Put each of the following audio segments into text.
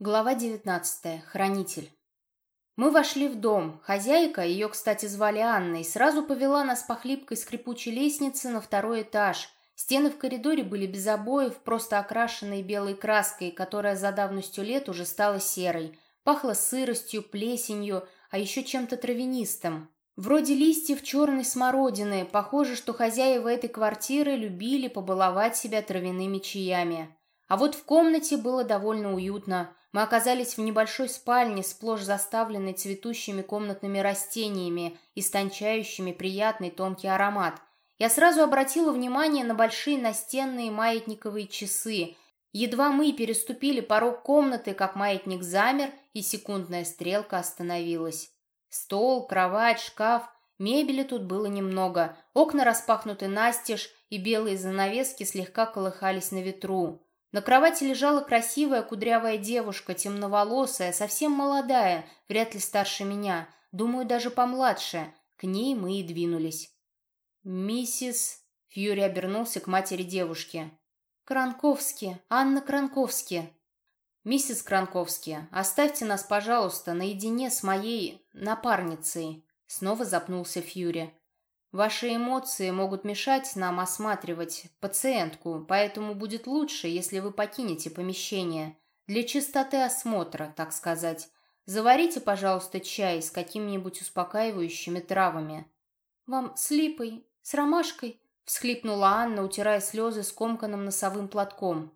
Глава 19. Хранитель. Мы вошли в дом. Хозяйка, ее, кстати, звали Анной, сразу повела нас по хлипкой скрипучей лестнице на второй этаж. Стены в коридоре были без обоев, просто окрашенные белой краской, которая за давностью лет уже стала серой. Пахло сыростью, плесенью, а еще чем-то травянистым. Вроде листьев черной смородины. Похоже, что хозяева этой квартиры любили побаловать себя травяными чаями. А вот в комнате было довольно уютно. Мы оказались в небольшой спальне, сплошь заставленной цветущими комнатными растениями, истончающими приятный тонкий аромат. Я сразу обратила внимание на большие настенные маятниковые часы. Едва мы переступили порог комнаты, как маятник замер, и секундная стрелка остановилась. Стол, кровать, шкаф. Мебели тут было немного. Окна распахнуты настежь, и белые занавески слегка колыхались на ветру. На кровати лежала красивая кудрявая девушка, темноволосая, совсем молодая, вряд ли старше меня, думаю, даже помладше. К ней мы и двинулись. «Миссис...» — Фьюри обернулся к матери девушки. «Кранковски, Анна Кранковски». «Миссис Кранковски, оставьте нас, пожалуйста, наедине с моей напарницей», — снова запнулся Фьюри. Ваши эмоции могут мешать нам осматривать пациентку, поэтому будет лучше, если вы покинете помещение. Для чистоты осмотра, так сказать. Заварите, пожалуйста, чай с какими-нибудь успокаивающими травами. Вам с липой, с ромашкой? Всхлипнула Анна, утирая слезы скомканным носовым платком.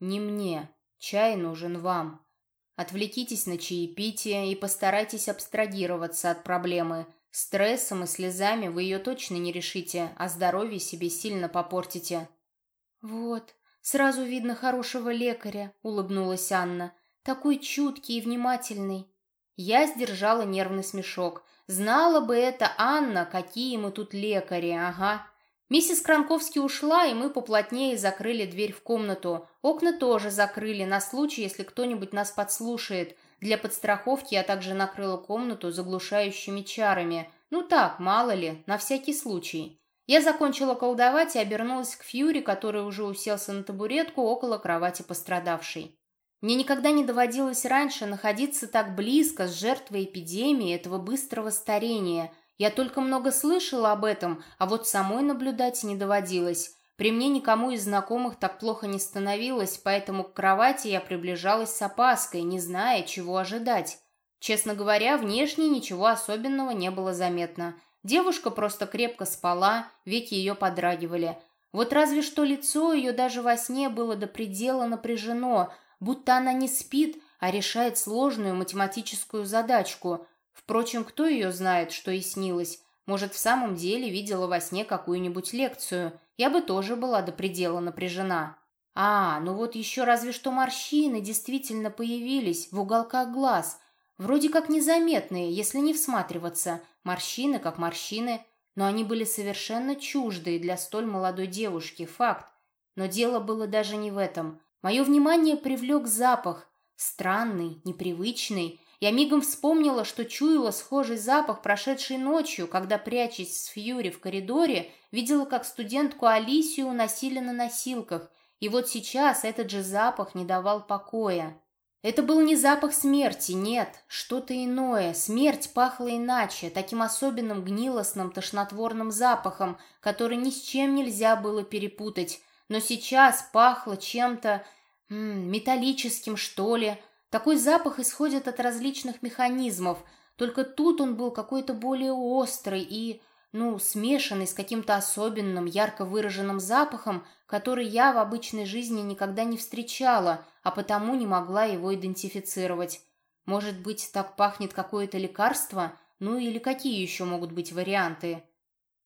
Не мне. Чай нужен вам. Отвлекитесь на чаепитие и постарайтесь абстрагироваться от проблемы – Стрессом и слезами вы ее точно не решите, а здоровье себе сильно попортите. Вот, сразу видно хорошего лекаря, улыбнулась Анна. Такой чуткий и внимательный. Я сдержала нервный смешок. Знала бы это Анна, какие мы тут лекари, ага. Миссис Кранковский ушла, и мы поплотнее закрыли дверь в комнату. Окна тоже закрыли, на случай, если кто-нибудь нас подслушает. Для подстраховки я также накрыла комнату заглушающими чарами. Ну так, мало ли, на всякий случай. Я закончила колдовать и обернулась к Фьюри, который уже уселся на табуретку около кровати пострадавшей. Мне никогда не доводилось раньше находиться так близко с жертвой эпидемии этого быстрого старения. Я только много слышала об этом, а вот самой наблюдать не доводилось. При мне никому из знакомых так плохо не становилось, поэтому к кровати я приближалась с опаской, не зная, чего ожидать. Честно говоря, внешне ничего особенного не было заметно. Девушка просто крепко спала, веки ее подрагивали. Вот разве что лицо ее даже во сне было до предела напряжено, будто она не спит, а решает сложную математическую задачку. Впрочем, кто ее знает, что и снилось. Может, в самом деле видела во сне какую-нибудь лекцию. Я бы тоже была до предела напряжена. А, ну вот еще разве что морщины действительно появились в уголках глаз. Вроде как незаметные, если не всматриваться. Морщины как морщины. Но они были совершенно чуждые для столь молодой девушки, факт. Но дело было даже не в этом. Мое внимание привлек запах. Странный, непривычный, я мигом вспомнила, что чуяла схожий запах, прошедший ночью, когда, прячась с Фьюри в коридоре, видела, как студентку Алисию уносили на носилках, и вот сейчас этот же запах не давал покоя. Это был не запах смерти, нет, что-то иное. Смерть пахла иначе, таким особенным гнилостным тошнотворным запахом, который ни с чем нельзя было перепутать. Но сейчас пахло чем-то металлическим, что ли, такой запах исходит от различных механизмов, только тут он был какой-то более острый и, ну, смешанный с каким-то особенным, ярко выраженным запахом, который я в обычной жизни никогда не встречала, а потому не могла его идентифицировать. Может быть, так пахнет какое-то лекарство? Ну или какие еще могут быть варианты?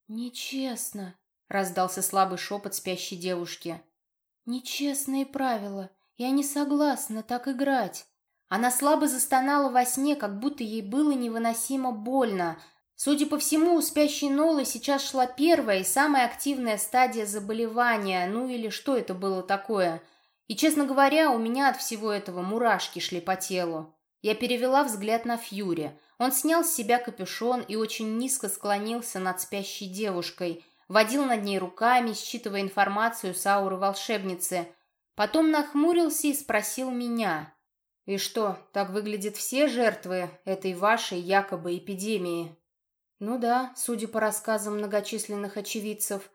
«Нечестно», — раздался слабый шепот спящей девушки. «Нечестные правила. Я не согласна так играть». Она слабо застонала во сне, как будто ей было невыносимо больно. Судя по всему, у спящей Нолы сейчас шла первая и самая активная стадия заболевания, ну или что это было такое. И, честно говоря, у меня от всего этого мурашки шли по телу. Я перевела взгляд на Фьюри. Он снял с себя капюшон и очень низко склонился над спящей девушкой, водил над ней руками, считывая информацию с ауры волшебницы. Потом нахмурился и спросил меня. И что, так выглядят все жертвы этой вашей якобы эпидемии? Ну да, судя по рассказам многочисленных очевидцев.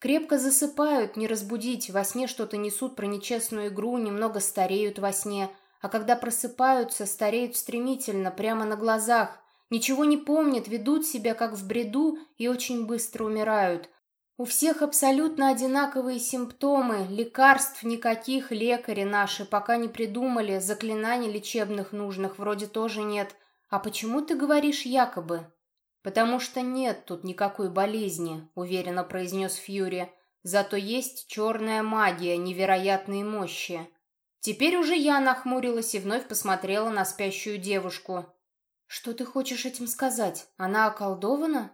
Крепко засыпают, не разбудить, во сне что-то несут про нечестную игру, немного стареют во сне, а когда просыпаются, стареют стремительно, прямо на глазах. Ничего не помнят, ведут себя как в бреду и очень быстро умирают. У всех абсолютно одинаковые симптомы, лекарств никаких лекари наши пока не придумали, заклинаний лечебных нужных вроде тоже нет. А почему ты говоришь якобы? Потому что нет тут никакой болезни, уверенно произнес Фьюри. Зато есть черная магия невероятной мощи. Теперь уже я нахмурилась и вновь посмотрела на спящую девушку. Что ты хочешь этим сказать? Она околдована?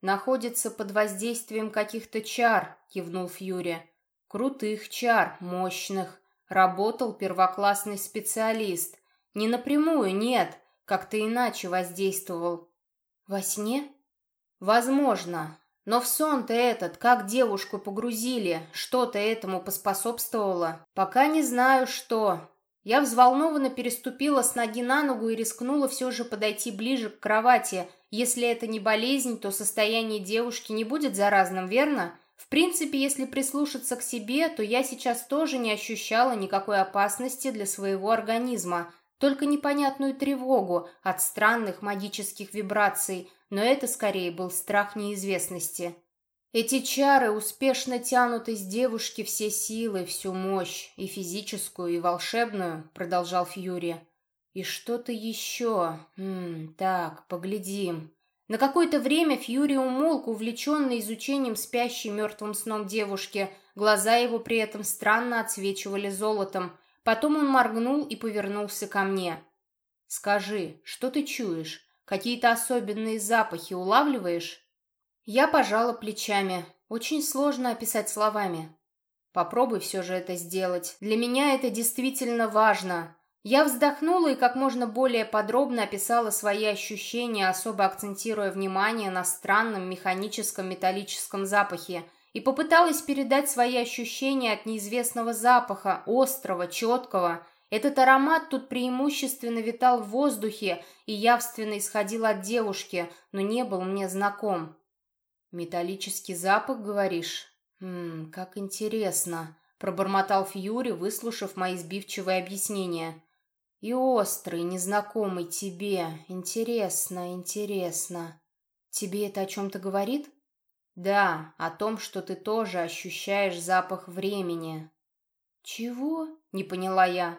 «Находится под воздействием каких-то чар», — кивнул Фьюри. «Крутых чар, мощных. Работал первоклассный специалист. Не напрямую, нет, как-то иначе воздействовал». «Во сне?» «Возможно. Но в сон-то этот, как девушку погрузили, что-то этому поспособствовало. Пока не знаю, что. Я взволнованно переступила с ноги на ногу и рискнула все же подойти ближе к кровати, если это не болезнь, то состояние девушки не будет заразным, верно? В принципе, если прислушаться к себе, то я сейчас тоже не ощущала никакой опасности для своего организма, только непонятную тревогу от странных магических вибраций, но это скорее был страх неизвестности. Эти чары успешно тянут из девушки все силы, всю мощь, и физическую, и волшебную, продолжал Фьюри. И что-то еще. М так, поглядим. На какое-то время Фьюри умолк, увлеченный изучением спящей мертвым сном девушки. Глаза его при этом странно отсвечивали золотом. Потом он моргнул и повернулся ко мне. «Скажи, что ты чуешь? Какие-то особенные запахи улавливаешь?» Я пожала плечами. Очень сложно описать словами. Попробуй все же это сделать. Для меня это действительно важно. Я вздохнула и как можно более подробно описала свои ощущения, особо акцентируя внимание на странном механическом металлическом запахе, и попыталась передать свои ощущения от неизвестного запаха, острого, четкого. Этот аромат тут преимущественно витал в воздухе и явственно исходил от девушки, но не был мне знаком. «Металлический запах, говоришь? Хм, как интересно», — пробормотал Фьюри, выслушав мои сбивчивые объяснения. И острый, незнакомый тебе. Интересно, интересно. Тебе это о чем-то говорит? Да, о том, что ты тоже ощущаешь запах времени. Чего? Не поняла я.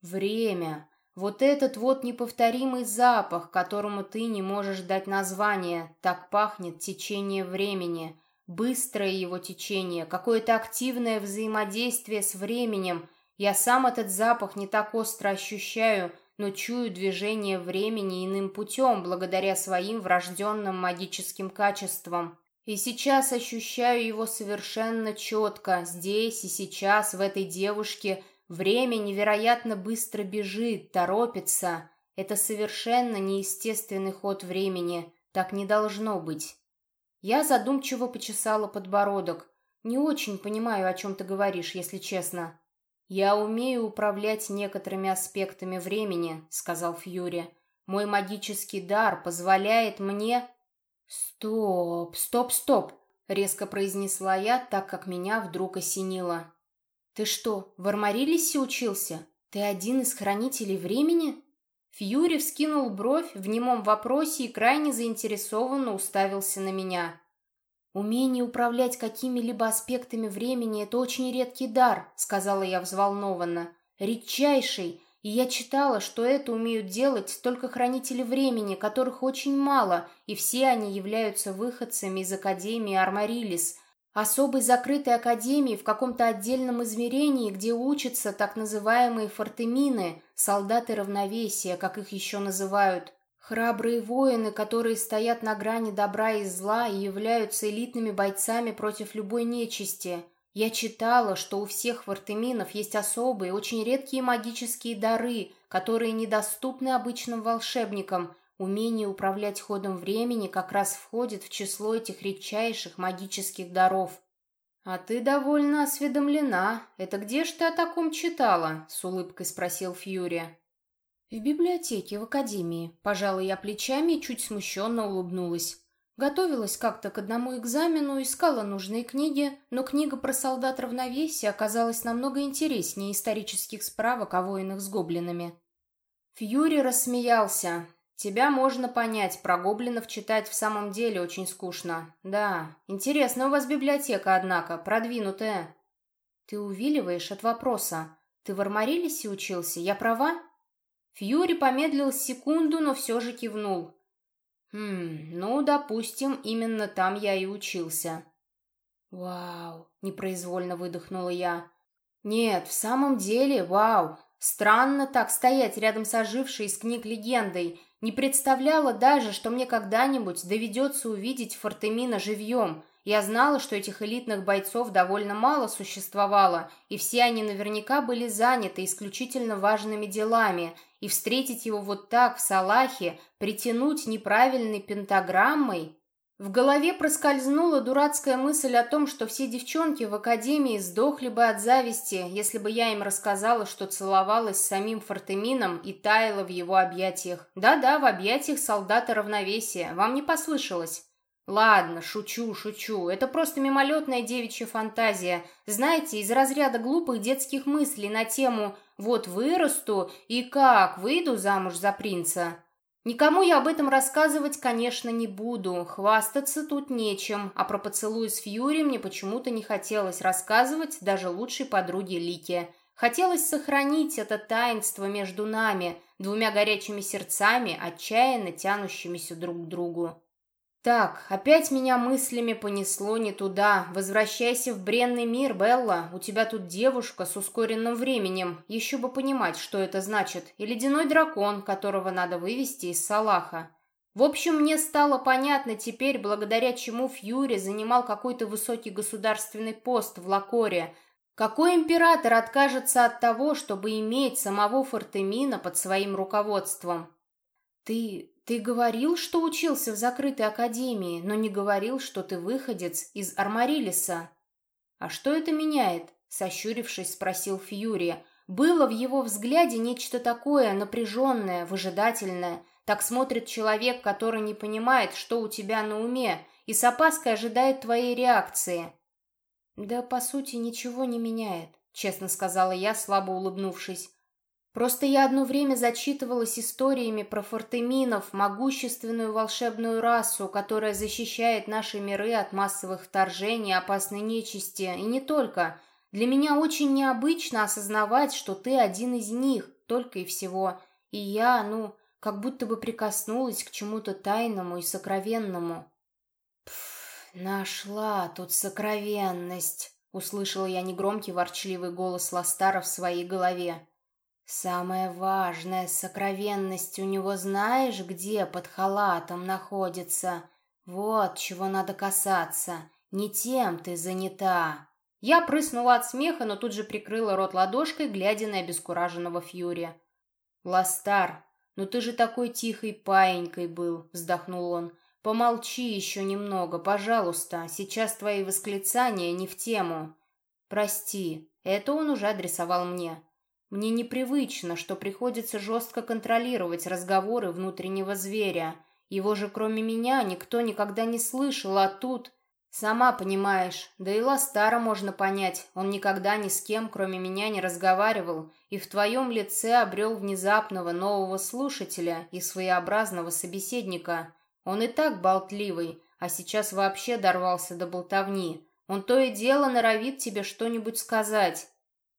Время. Вот этот вот неповторимый запах, которому ты не можешь дать название. Так пахнет течение времени. Быстрое его течение, какое-то активное взаимодействие с временем — я сам этот запах не так остро ощущаю, но чую движение времени иным путем, благодаря своим врожденным магическим качествам. И сейчас ощущаю его совершенно четко. Здесь и сейчас, в этой девушке, время невероятно быстро бежит, торопится. Это совершенно неестественный ход времени. Так не должно быть. Я задумчиво почесала подбородок. Не очень понимаю, о чем ты говоришь, если честно. «Я умею управлять некоторыми аспектами времени», — сказал Фьюри. «Мой магический дар позволяет мне...» «Стоп, стоп, стоп!» — резко произнесла я, так как меня вдруг осенило. «Ты что, в Армарилисе учился? Ты один из хранителей времени?» Фьюри вскинул бровь в немом вопросе и крайне заинтересованно уставился на меня. «Умение управлять какими-либо аспектами времени — это очень редкий дар», — сказала я взволнованно. «Редчайший, и я читала, что это умеют делать только хранители времени, которых очень мало, и все они являются выходцами из Академии Армарилис, особой закрытой академии в каком-то отдельном измерении, где учатся так называемые фортемины, солдаты равновесия, как их еще называют. Храбрые воины, которые стоят на грани добра и зла и являются элитными бойцами против любой нечисти. Я читала, что у всех вартеминов есть особые, очень редкие магические дары, которые недоступны обычным волшебникам. Умение управлять ходом времени как раз входит в число этих редчайших магических даров. «А ты довольно осведомлена. Это где ж ты о таком читала?» — с улыбкой спросил Фьюри. «В библиотеке, в академии». Пожала я плечами и чуть смущенно улыбнулась. Готовилась как-то к одному экзамену, искала нужные книги, но книга про солдат равновесия оказалась намного интереснее исторических справок о воинах с гоблинами. Фьюри рассмеялся. «Тебя можно понять, про гоблинов читать в самом деле очень скучно. Да, интересно у вас библиотека, однако, продвинутая». «Ты увиливаешь от вопроса. Ты в Армарилисе учился, я права?» Фьюри помедлил секунду, но все же кивнул. «Хм, ну, допустим, именно там я и учился». «Вау!» — непроизвольно выдохнула я. «Нет, в самом деле, вау! Странно так стоять рядом с ожившей из книг легендой. Не представляла даже, что мне когда-нибудь доведется увидеть Фортемина живьем. Я знала, что этих элитных бойцов довольно мало существовало, и все они наверняка были заняты исключительно важными делами, и встретить его вот так в Салахе, притянуть неправильной пентаграммой... В голове проскользнула дурацкая мысль о том, что все девчонки в академии сдохли бы от зависти, если бы я им рассказала, что целовалась с самим Фортемином и таяла в его объятиях. Да-да, в объятиях солдата равновесия. Вам не послышалось? Ладно, шучу, шучу. Это просто мимолетная девичья фантазия. Знаете, из разряда глупых детских мыслей на тему «Вот вырасту и как выйду замуж за принца». Никому я об этом рассказывать, конечно, не буду. Хвастаться тут нечем, а про поцелуй с Фьюри мне почему-то не хотелось рассказывать даже лучшей подруге Лике. Хотелось сохранить это таинство между нами, двумя горячими сердцами, отчаянно тянущимися друг к другу. Так, опять меня мыслями понесло не туда. Возвращайся в бренный мир, Белла. У тебя тут девушка с ускоренным временем. Еще бы понимать, что это значит. И ледяной дракон, которого надо вывести из Салаха. В общем, мне стало понятно теперь, благодаря чему Фьюри занимал какой-то высокий государственный пост в Лакоре. Какой император откажется от того, чтобы иметь самого Фортемина под своим руководством? «Ты... ты говорил, что учился в закрытой академии, но не говорил, что ты выходец из Армарилиса». «А что это меняет?» — сощурившись, спросил Фьюри. Было в его взгляде нечто такое напряженное, выжидательное. Так смотрит человек, который не понимает, что у тебя на уме, и с опаской ожидает твоей реакции. «Да, по сути, ничего не меняет», — честно сказала я, слабо улыбнувшись. Просто я одно время зачитывалась историями про фортеминов, могущественную волшебную расу, которая защищает наши миры от массовых вторжений опасной нечисти, и не только. Для меня очень необычно осознавать, что ты один из них, только и всего. И я, ну, как будто бы прикоснулась к чему-то тайному и сокровенному. «Пф, нашла тут сокровенность», — услышала я негромкий ворчливый голос Ластара в своей голове. Самая важная сокровенность у него знаешь, где под халатом находится? Вот чего надо касаться. Не тем ты занята. Я прыснула от смеха, но тут же прикрыла рот ладошкой, глядя на обескураженного Фьюри. «Ластар, ну ты же такой тихой паенькой был», — вздохнул он. «Помолчи еще немного, пожалуйста. Сейчас твои восклицания не в тему». «Прости, это он уже адресовал мне». Мне непривычно, что приходится жестко контролировать разговоры внутреннего зверя. Его же кроме меня никто никогда не слышал, а тут... Сама понимаешь, да и Ластара можно понять, он никогда ни с кем, кроме меня, не разговаривал, и в твоем лице обрел внезапного нового слушателя и своеобразного собеседника. Он и так болтливый, а сейчас вообще дорвался до болтовни. Он то и дело норовит тебе что-нибудь сказать,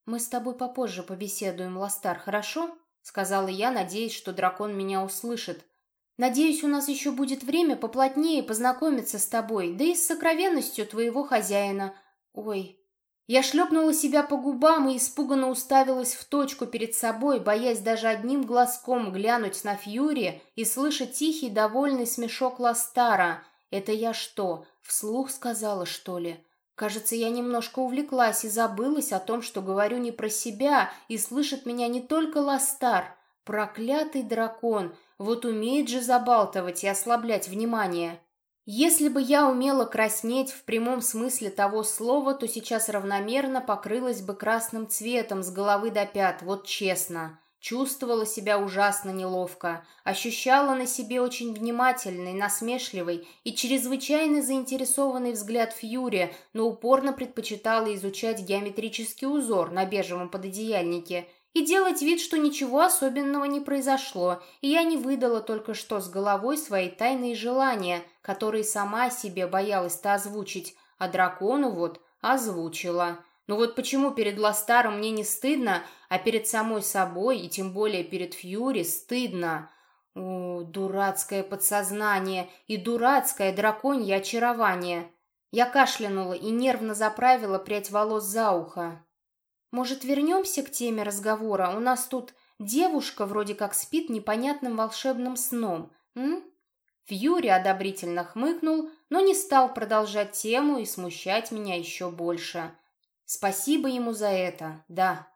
«Мы с тобой попозже побеседуем, Ластар, хорошо?» — сказала я, надеясь, что дракон меня услышит. «Надеюсь, у нас еще будет время поплотнее познакомиться с тобой, да и с сокровенностью твоего хозяина. Ой...» Я шлепнула себя по губам и испуганно уставилась в точку перед собой, боясь даже одним глазком глянуть на Фьюри и слышать тихий, довольный смешок Ластара. «Это я что, вслух сказала, что ли?» Кажется, я немножко увлеклась и забылась о том, что говорю не про себя, и слышит меня не только Ластар. Проклятый дракон, вот умеет же забалтывать и ослаблять внимание. Если бы я умела краснеть в прямом смысле того слова, то сейчас равномерно покрылась бы красным цветом с головы до пят, вот честно. Чувствовала себя ужасно неловко, ощущала на себе очень внимательный, насмешливый и чрезвычайно заинтересованный взгляд Фьюри, но упорно предпочитала изучать геометрический узор на бежевом пододеяльнике и делать вид, что ничего особенного не произошло, и я не выдала только что с головой свои тайные желания, которые сама себе боялась-то озвучить, а дракону вот озвучила. Ну вот почему перед Ластаром мне не стыдно, а перед самой собой, и тем более перед Фьюри, стыдно? О, дурацкое подсознание и дурацкое драконье очарование. Я кашлянула и нервно заправила прядь волос за ухо. Может, вернемся к теме разговора? У нас тут девушка вроде как спит непонятным волшебным сном. М? Фьюри одобрительно хмыкнул, но не стал продолжать тему и смущать меня еще больше. Спасибо ему за это, да.